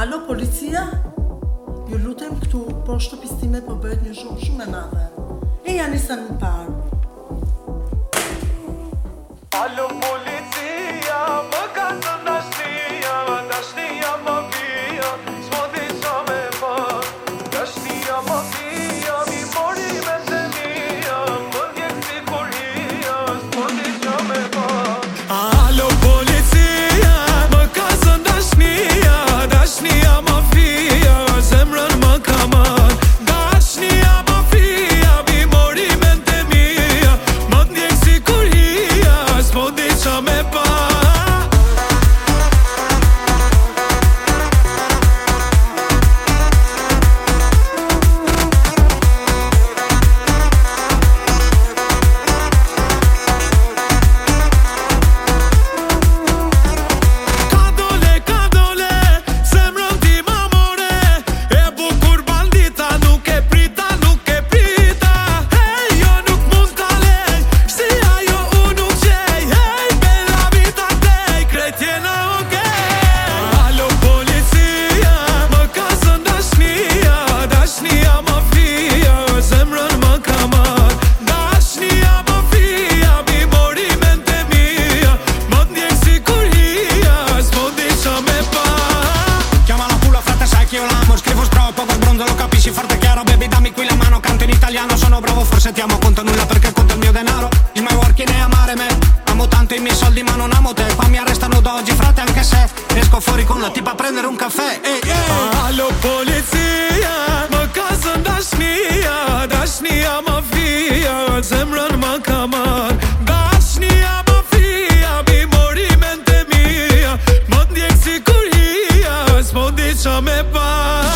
Αλλο πολιτεία, η λούτα πώς το πιστήμε που μπορεί να ζωγούσουμε να δέρουμε. Ή σαν μπαρ. Αλλο forse ti amo conto nulla perché conto il mio denaro Il mio work in è amare me Amo tanto i miei soldi ma non amo te Qua mi arrestano da oggi frate anche se Esco fuori con la tipa a prendere un caffè hey, yeah. Allo polizia Ma casa dashnia Dashnia ma via Zemran ma kamar Dashnia ma via Mi mori mente mia Mo ndjek si kur hia qa me par